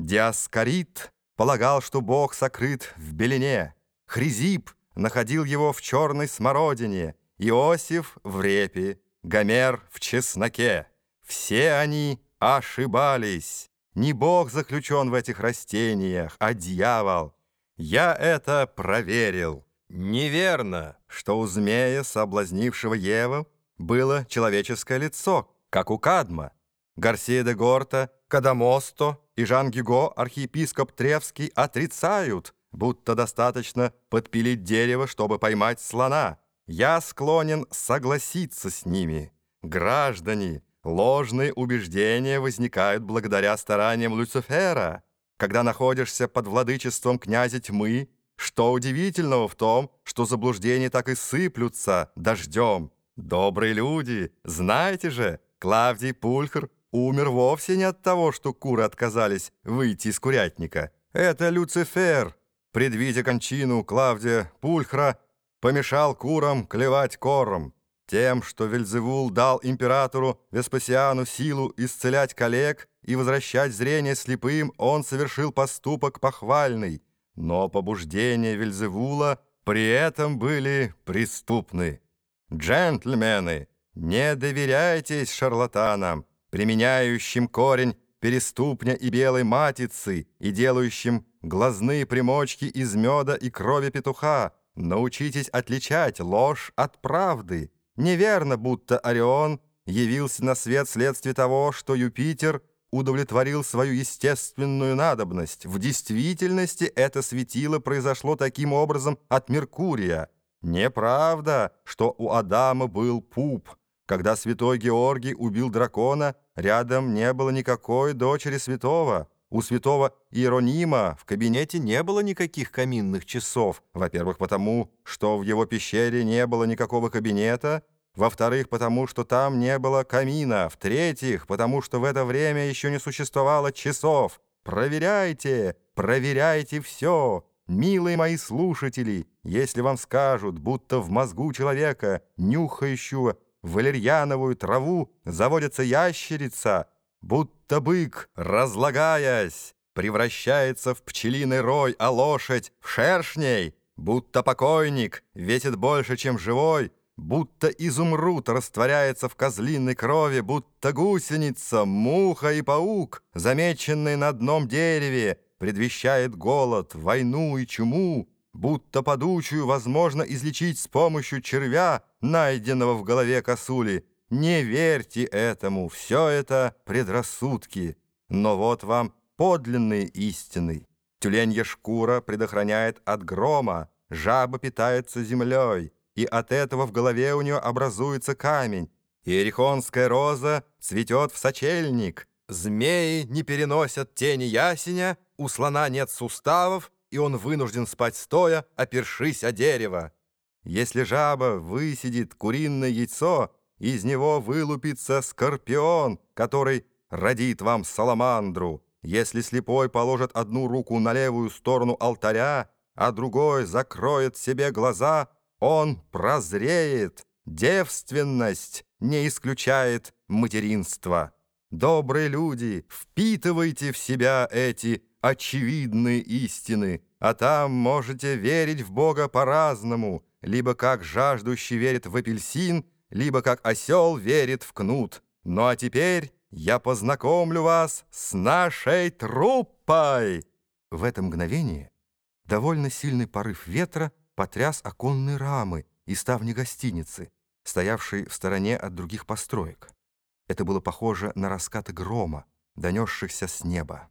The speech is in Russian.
Диаскорид полагал, что Бог сокрыт в белине, Хризип находил его в черной смородине, Иосиф в репе, Гомер в чесноке. Все они ошибались. Не Бог заключен в этих растениях, а дьявол. Я это проверил. Неверно, что у змея, соблазнившего Еву, было человеческое лицо, как у Кадма. Гарсия де Горта, Кадамосто и Жан Гюго, архиепископ Тревский, отрицают, будто достаточно подпилить дерево, чтобы поймать слона. Я склонен согласиться с ними. Граждане, ложные убеждения возникают благодаря стараниям Люцифера. Когда находишься под владычеством князя тьмы, что удивительного в том, что заблуждения так и сыплются дождем. Добрые люди, знаете же, Клавдий Пульхр умер вовсе не от того, что куры отказались выйти из курятника. Это Люцифер, предвидя кончину Клавдия Пульхра, помешал курам клевать кором. Тем, что Вельзевул дал императору Веспасиану силу исцелять коллег и возвращать зрение слепым, он совершил поступок похвальный, но побуждения Вельзевула при этом были преступны. Джентльмены, не доверяйтесь шарлатанам, применяющим корень переступня и белой матицы и делающим глазные примочки из меда и крови петуха. Научитесь отличать ложь от правды. Неверно, будто Орион явился на свет вследствие того, что Юпитер удовлетворил свою естественную надобность. В действительности это светило произошло таким образом от Меркурия. Неправда, что у Адама был пуп. Когда святой Георгий убил дракона, рядом не было никакой дочери святого. У святого Иеронима в кабинете не было никаких каминных часов. Во-первых, потому, что в его пещере не было никакого кабинета. Во-вторых, потому, что там не было камина. В-третьих, потому, что в это время еще не существовало часов. Проверяйте, проверяйте все. Милые мои слушатели, если вам скажут, будто в мозгу человека, нюхающего валерьяновую траву заводится ящерица, будто бык, разлагаясь, превращается в пчелиный рой, а лошадь — в шершней, будто покойник весит больше, чем живой, будто изумруд растворяется в козлиной крови, будто гусеница, муха и паук, замеченные на одном дереве, предвещает голод, войну и чуму, будто подучую возможно излечить с помощью червя, найденного в голове косули. Не верьте этому, все это предрассудки. Но вот вам подлинные истины. Тюленья шкура предохраняет от грома, жаба питается землей, и от этого в голове у нее образуется камень. Иерихонская роза цветет в сочельник. Змеи не переносят тени ясеня, у слона нет суставов, и он вынужден спать стоя, опершись о дерево. Если жаба высидит куриное яйцо, из него вылупится скорпион, который родит вам саламандру. Если слепой положит одну руку на левую сторону алтаря, а другой закроет себе глаза, он прозреет. Девственность не исключает материнства. Добрые люди, впитывайте в себя эти очевидные истины, а там можете верить в Бога по-разному, либо как жаждущий верит в апельсин, либо как осел верит в кнут. Ну а теперь я познакомлю вас с нашей труппой!» В это мгновение довольно сильный порыв ветра потряс оконные рамы и ставни гостиницы, стоявшей в стороне от других построек. Это было похоже на раскаты грома, донесшихся с неба.